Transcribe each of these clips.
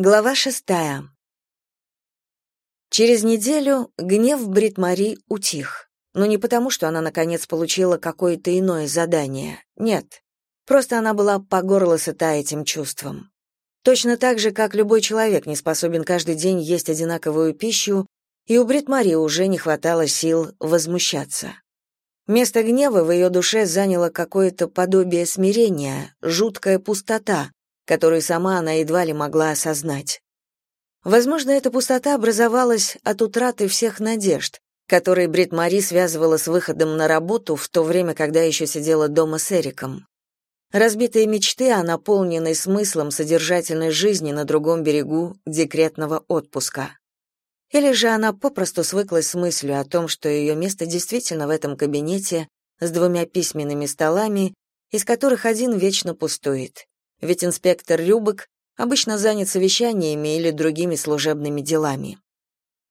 Глава шестая. Через неделю гнев Брит-Мари утих. Но не потому, что она наконец получила какое-то иное задание. Нет. Просто она была по горло сыта этим чувством. Точно так же, как любой человек не способен каждый день есть одинаковую пищу, и у Брит-Мари уже не хватало сил возмущаться. Место гнева в ее душе заняло какое-то подобие смирения, жуткая пустота, которую сама она едва ли могла осознать. Возможно, эта пустота образовалась от утраты всех надежд, которые Брит Мари связывала с выходом на работу в то время, когда еще сидела дома с Эриком. Разбитые мечты о наполненной смыслом содержательной жизни на другом берегу декретного отпуска. Или же она попросту свыклась с мыслью о том, что ее место действительно в этом кабинете с двумя письменными столами, из которых один вечно пустует ведь инспектор Рюбок обычно занят совещаниями или другими служебными делами.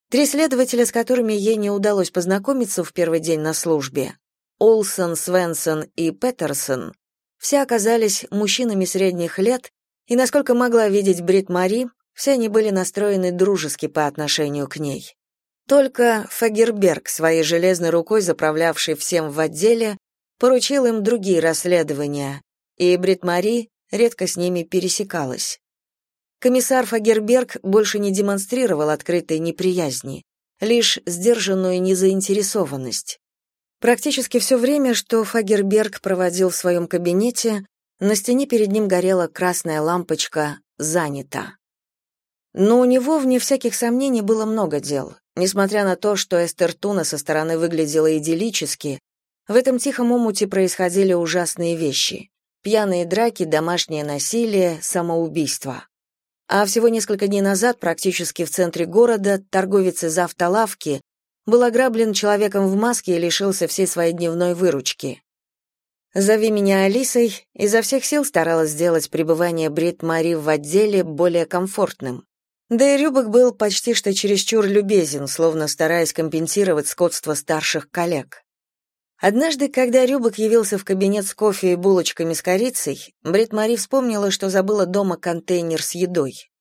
Три следователя, с которыми ей не удалось познакомиться в первый день на службе, Олсон, Свенсон и Петерсон, все оказались мужчинами средних лет, и, насколько могла видеть Брит Мари, все они были настроены дружески по отношению к ней. Только Фагерберг, своей железной рукой заправлявший всем в отделе, поручил им другие расследования, и Брит Мари редко с ними пересекалась. Комиссар Фагерберг больше не демонстрировал открытой неприязни, лишь сдержанную незаинтересованность. Практически все время, что Фагерберг проводил в своем кабинете, на стене перед ним горела красная лампочка «Занято». Но у него, вне всяких сомнений, было много дел. Несмотря на то, что Эстер Туна со стороны выглядела идиллически, в этом тихом омуте происходили ужасные вещи пьяные драки, домашнее насилие, самоубийство. А всего несколько дней назад, практически в центре города, торговец из автолавки был ограблен человеком в маске и лишился всей своей дневной выручки. «Зови меня Алисой» изо всех сил старалась сделать пребывание Брит Мари в отделе более комфортным. Да и Рюбок был почти что чересчур любезен, словно стараясь компенсировать скотство старших коллег. Однажды, когда Рюбок явился в кабинет с кофе и булочками с корицей, Брит Мари вспомнила, что забыла дома контейнер с едой.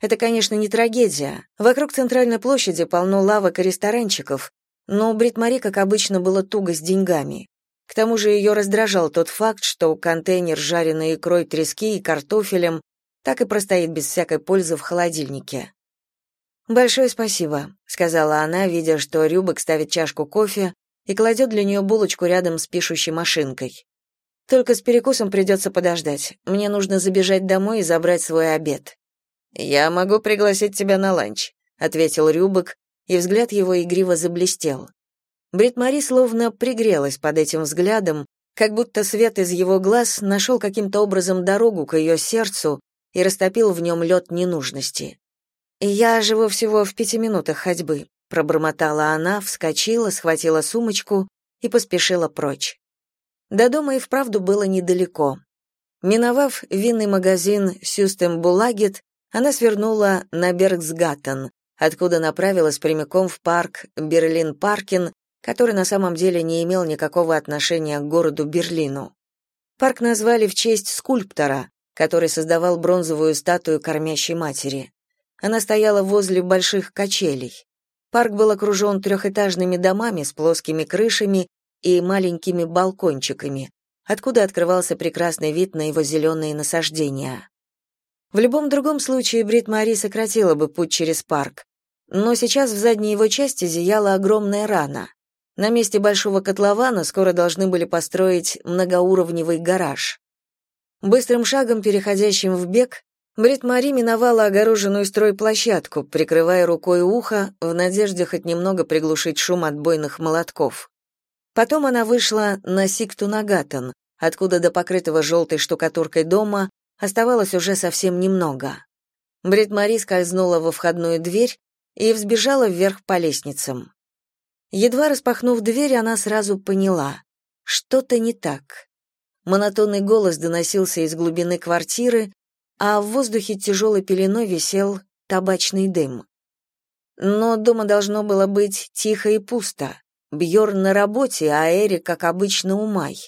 Это, конечно, не трагедия. Вокруг центральной площади полно лавок и ресторанчиков, но у Брит Мари, как обычно, было туго с деньгами. К тому же ее раздражал тот факт, что контейнер с жареной икрой трески и картофелем так и простоит без всякой пользы в холодильнике. «Большое спасибо», — сказала она, видя, что Рюбок ставит чашку кофе, и кладет для нее булочку рядом с пишущей машинкой. Только с перекусом придется подождать. Мне нужно забежать домой и забрать свой обед. Я могу пригласить тебя на ланч, ответил Рюбок, и взгляд его игриво заблестел. Брит-Мари словно пригрелась под этим взглядом, как будто свет из его глаз нашел каким-то образом дорогу к ее сердцу и растопил в нем лед ненужности. «Я живу всего в пяти минутах ходьбы пробормотала она, вскочила, схватила сумочку и поспешила прочь. До дома и вправду было недалеко. Миновав винный магазин Сюстембулагет, она свернула на Бергсгаттен, откуда направилась прямиком в парк Берлин-Паркин, который на самом деле не имел никакого отношения к городу Берлину. Парк назвали в честь скульптора, который создавал бронзовую статую кормящей матери. Она стояла возле больших качелей. Парк был окружен трехэтажными домами с плоскими крышами и маленькими балкончиками, откуда открывался прекрасный вид на его зеленые насаждения. В любом другом случае Брит Мари сократила бы путь через парк, но сейчас в задней его части зияла огромная рана. На месте большого котлована скоро должны были построить многоуровневый гараж. Быстрым шагом, переходящим в бег, Брит Мари миновала огороженную стройплощадку, прикрывая рукой ухо, в надежде хоть немного приглушить шум отбойных молотков. Потом она вышла на Сиктунагатан, откуда до покрытого желтой штукатуркой дома оставалось уже совсем немного. Брит Мари скользнула во входную дверь и взбежала вверх по лестницам. Едва распахнув дверь, она сразу поняла — что-то не так. Монотонный голос доносился из глубины квартиры, а в воздухе тяжелой пеленой висел табачный дым. Но дома должно было быть тихо и пусто. Бьорн на работе, а Эрик, как обычно, у Май.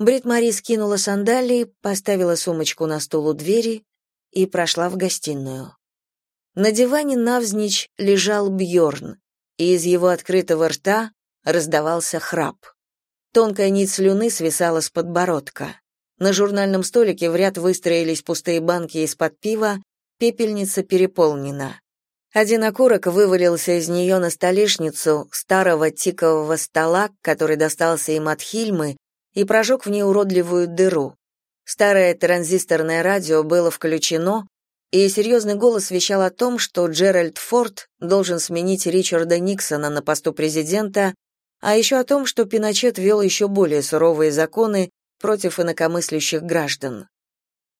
Брит Мари скинула сандалии, поставила сумочку на стул у двери и прошла в гостиную. На диване навзничь лежал Бьорн, и из его открытого рта раздавался храп. Тонкая нить слюны свисала с подбородка. На журнальном столике в ряд выстроились пустые банки из-под пива, пепельница переполнена. Один окурок вывалился из нее на столешницу старого тикового стола, который достался им от Хильмы, и прожег в ней уродливую дыру. Старое транзисторное радио было включено, и серьезный голос вещал о том, что Джеральд Форд должен сменить Ричарда Никсона на посту президента, а еще о том, что Пиночет вел еще более суровые законы против инакомыслящих граждан.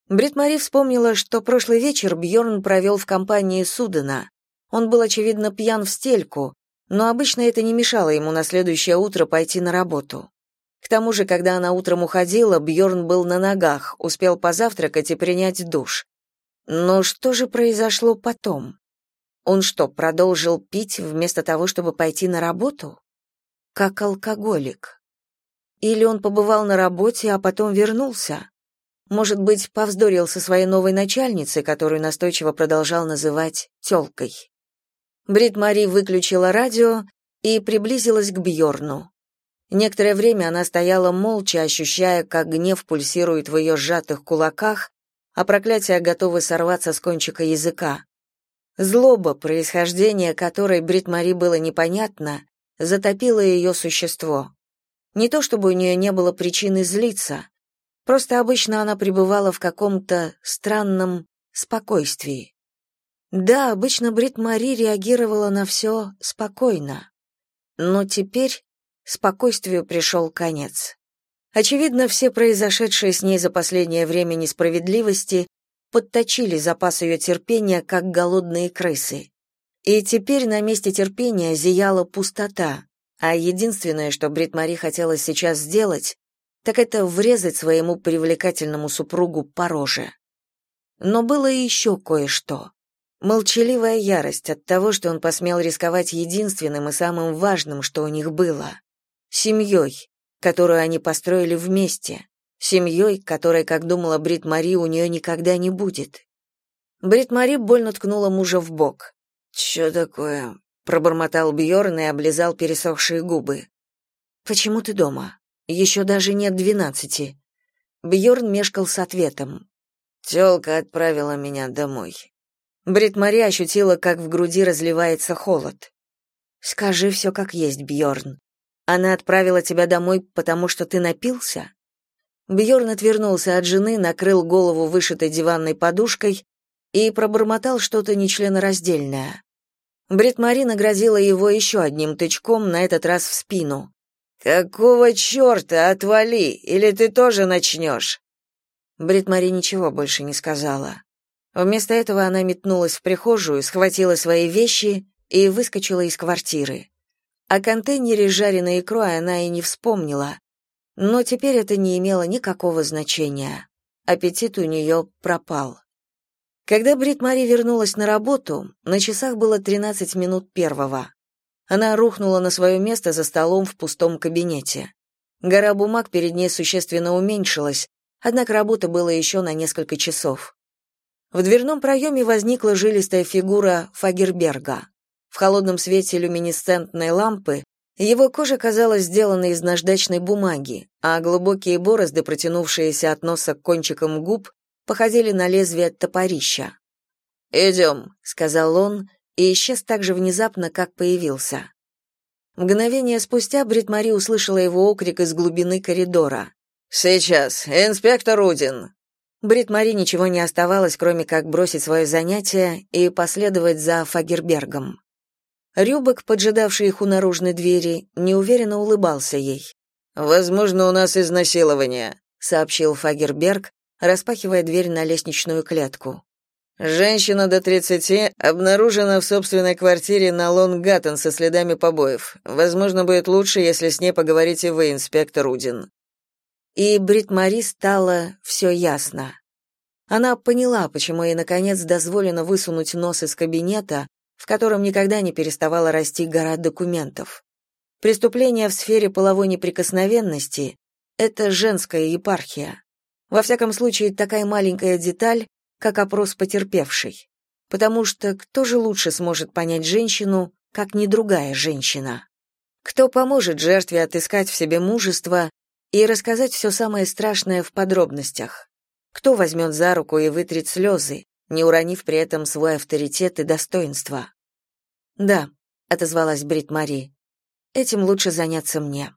Брит вспомнила, что прошлый вечер Бьорн провел в компании Судена. Он был, очевидно, пьян в стельку, но обычно это не мешало ему на следующее утро пойти на работу. К тому же, когда она утром уходила, Бьорн был на ногах, успел позавтракать и принять душ. Но что же произошло потом? Он что, продолжил пить вместо того, чтобы пойти на работу? Как алкоголик. Или он побывал на работе, а потом вернулся? Может быть, повздорил со своей новой начальницей, которую настойчиво продолжал называть тёлкой. Брит Мари выключила радио и приблизилась к Бьорну. Некоторое время она стояла молча, ощущая, как гнев пульсирует в ее сжатых кулаках, а проклятие готово сорваться с кончика языка. Злоба, происхождение которой Брит Мари было непонятно, затопило ее существо. Не то чтобы у нее не было причины злиться, просто обычно она пребывала в каком-то странном спокойствии. Да, обычно Брит Мари реагировала на все спокойно. Но теперь спокойствию пришел конец. Очевидно, все произошедшие с ней за последнее время несправедливости подточили запас ее терпения, как голодные крысы. И теперь на месте терпения зияла пустота, а единственное, что Брит Мари хотела сейчас сделать, так это врезать своему привлекательному супругу по роже. Но было и еще кое-что. Молчаливая ярость от того, что он посмел рисковать единственным и самым важным, что у них было — семьей, которую они построили вместе, семьей, которой, как думала Брит Мари, у нее никогда не будет. Брит Мари больно ткнула мужа в бок. «Чё такое?» — пробормотал Бьорн и облизал пересохшие губы. «Почему ты дома? Еще даже нет двенадцати». Бьорн мешкал с ответом. «Тёлка отправила меня домой. Брит Мари ощутила, как в груди разливается холод. Скажи все как есть, Бьорн. Она отправила тебя домой, потому что ты напился? Бьорн отвернулся от жены, накрыл голову вышитой диванной подушкой и пробормотал что-то нечленораздельное. Брит Мари нагрозила его еще одним тычком, на этот раз в спину. «Какого черта, отвали, или ты тоже начнешь?» Брит Мари ничего больше не сказала. Вместо этого она метнулась в прихожую, схватила свои вещи и выскочила из квартиры. О контейнере с жареной икрой она и не вспомнила, но теперь это не имело никакого значения. Аппетит у нее пропал. Когда Брит Мари вернулась на работу, на часах было 13 минут первого. Она рухнула на свое место за столом в пустом кабинете. Гора бумаг перед ней существенно уменьшилась, однако работы было еще на несколько часов. В дверном проеме возникла жилистая фигура Фагерберга. В холодном свете люминесцентной лампы его кожа казалась сделанной из наждачной бумаги, а глубокие борозды, протянувшиеся от носа к кончикам губ, походили на лезвие топорища. «Идем», — сказал он, и исчез так же внезапно, как появился. Мгновение спустя Брит Мари услышала его окрик из глубины коридора. «Сейчас, инспектор Удин!» Брит Мари ничего не оставалось, кроме как бросить свое занятие и последовать за Фагербергом. Рюбок, поджидавший их у наружной двери, неуверенно улыбался ей. «Возможно, у нас изнасилование», — сообщил Фагерберг, распахивая дверь на лестничную клетку. «Женщина до тридцати обнаружена в собственной квартире на Лонг-Гаттон со следами побоев. Возможно, будет лучше, если с ней поговорите вы, инспектор Удин» и Брит Мари стало все ясно. Она поняла, почему ей наконец дозволено высунуть нос из кабинета, в котором никогда не переставала расти гора документов. Преступление в сфере половой неприкосновенности это женская епархия. Во всяком случае, такая маленькая деталь как опрос потерпевшей. Потому что кто же лучше сможет понять женщину, как не другая женщина? Кто поможет жертве отыскать в себе мужество и рассказать все самое страшное в подробностях? Кто возьмет за руку и вытрет слезы, не уронив при этом свой авторитет и достоинство? «Да», — отозвалась Брит Мари, — «этим лучше заняться мне».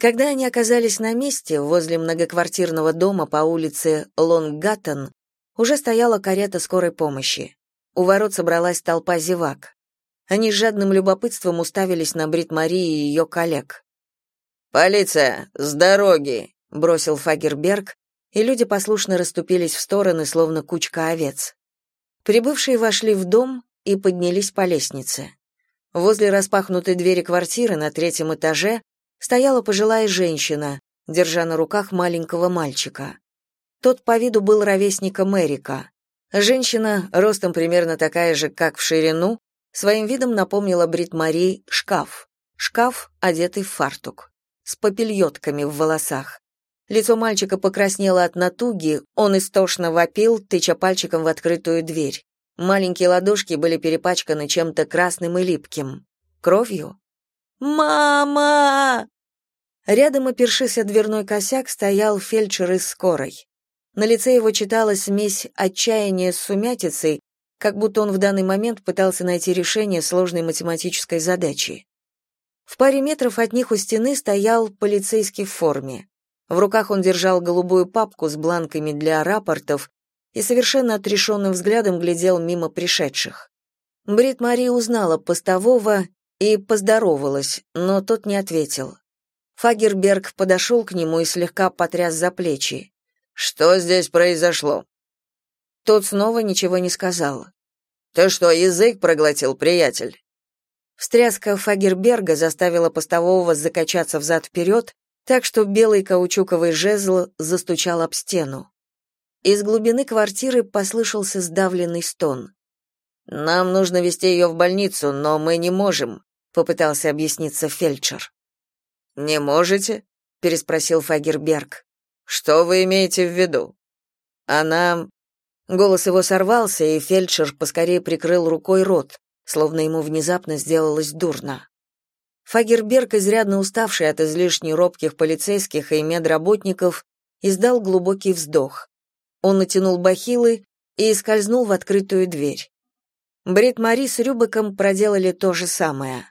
Когда они оказались на месте, возле многоквартирного дома по улице Лонгаттон, уже стояла карета скорой помощи. У ворот собралась толпа зевак. Они с жадным любопытством уставились на Брит Мари и ее коллег. «Полиция, с дороги!» — бросил Фагерберг, и люди послушно расступились в стороны, словно кучка овец. Прибывшие вошли в дом и поднялись по лестнице. Возле распахнутой двери квартиры на третьем этаже стояла пожилая женщина, держа на руках маленького мальчика. Тот по виду был ровесником Эрика. Женщина, ростом примерно такая же, как в ширину, своим видом напомнила Брит Мари шкаф. Шкаф, одетый в фартук, с попельотками в волосах. Лицо мальчика покраснело от натуги, он истошно вопил, тыча пальчиком в открытую дверь. Маленькие ладошки были перепачканы чем-то красным и липким. Кровью? «Мама!» Рядом, опершись о дверной косяк, стоял фельдшер из скорой. На лице его читалась смесь отчаяния с сумятицей, как будто он в данный момент пытался найти решение сложной математической задачи. В паре метров от них у стены стоял полицейский в форме. В руках он держал голубую папку с бланками для рапортов и совершенно отрешенным взглядом глядел мимо пришедших. Брит Мари узнала постового и поздоровалась, но тот не ответил. Фагерберг подошел к нему и слегка потряс за плечи. «Что здесь произошло?» Тот снова ничего не сказал. «Ты что, язык проглотил, приятель?» Встряска Фагерберга заставила постового закачаться взад-вперед, так что белый каучуковый жезл застучал об стену. Из глубины квартиры послышался сдавленный стон. «Нам нужно везти ее в больницу, но мы не можем попытался объясниться фельдшер. Не можете? переспросил Фагерберг. Что вы имеете в виду? Она Голос его сорвался, и фельдшер поскорее прикрыл рукой рот, словно ему внезапно сделалось дурно. Фагерберг, изрядно уставший от излишне робких полицейских и медработников, издал глубокий вздох. Он натянул бахилы и скользнул в открытую дверь. Брит Мари с Рюбеком проделали то же самое.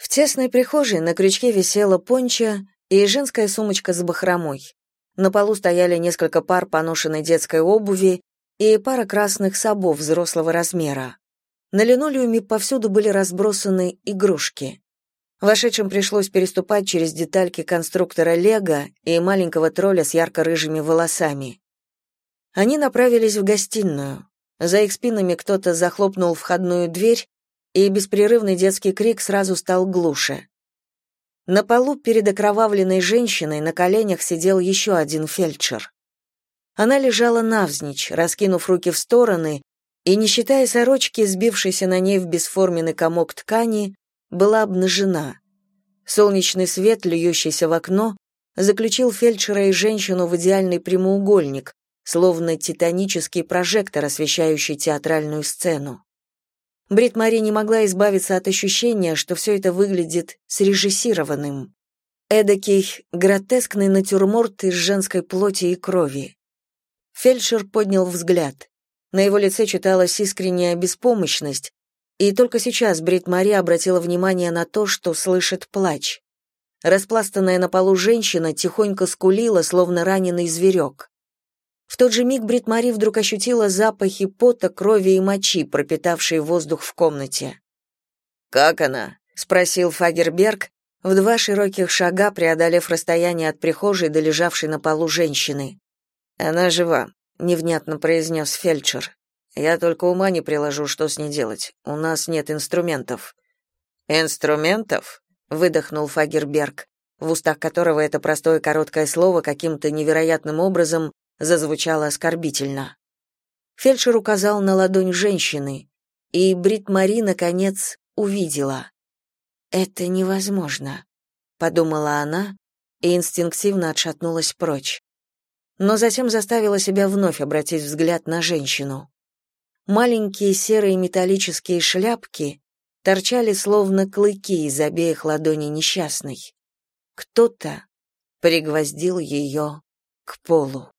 В тесной прихожей на крючке висела понча и женская сумочка с бахромой. На полу стояли несколько пар поношенной детской обуви и пара красных собов взрослого размера. На линолеуме повсюду были разбросаны игрушки. Вошедшим пришлось переступать через детальки конструктора Лего и маленького тролля с ярко-рыжими волосами. Они направились в гостиную. За их спинами кто-то захлопнул входную дверь, и беспрерывный детский крик сразу стал глуше. На полу перед окровавленной женщиной на коленях сидел еще один фельдшер. Она лежала навзничь, раскинув руки в стороны, и, не считая сорочки, сбившейся на ней в бесформенный комок ткани, была обнажена. Солнечный свет, льющийся в окно, заключил фельдшера и женщину в идеальный прямоугольник, словно титанический прожектор, освещающий театральную сцену. Брит Мари не могла избавиться от ощущения, что все это выглядит срежиссированным. Эдакий гротескный натюрморт из женской плоти и крови. Фельдшер поднял взгляд. На его лице читалась искренняя беспомощность, и только сейчас Брит Мари обратила внимание на то, что слышит плач. Распластанная на полу женщина тихонько скулила, словно раненый зверек. В тот же миг Брит-Мари вдруг ощутила запахи пота, крови и мочи, пропитавшие воздух в комнате. «Как она?» — спросил Фагерберг, в два широких шага преодолев расстояние от прихожей до лежавшей на полу женщины. «Она жива», — невнятно произнес фельдшер. «Я только ума не приложу, что с ней делать. У нас нет инструментов». «Инструментов?» — выдохнул Фагерберг, в устах которого это простое короткое слово каким-то невероятным образом зазвучало оскорбительно. Фельдшер указал на ладонь женщины, и Брит Мари наконец увидела. Это невозможно, подумала она и инстинктивно отшатнулась прочь. но затем заставила себя вновь обратить взгляд на женщину. Маленькие серые металлические шляпки торчали словно клыки из обеих ладоней несчастной. Кто-то пригвоздил ее к полу.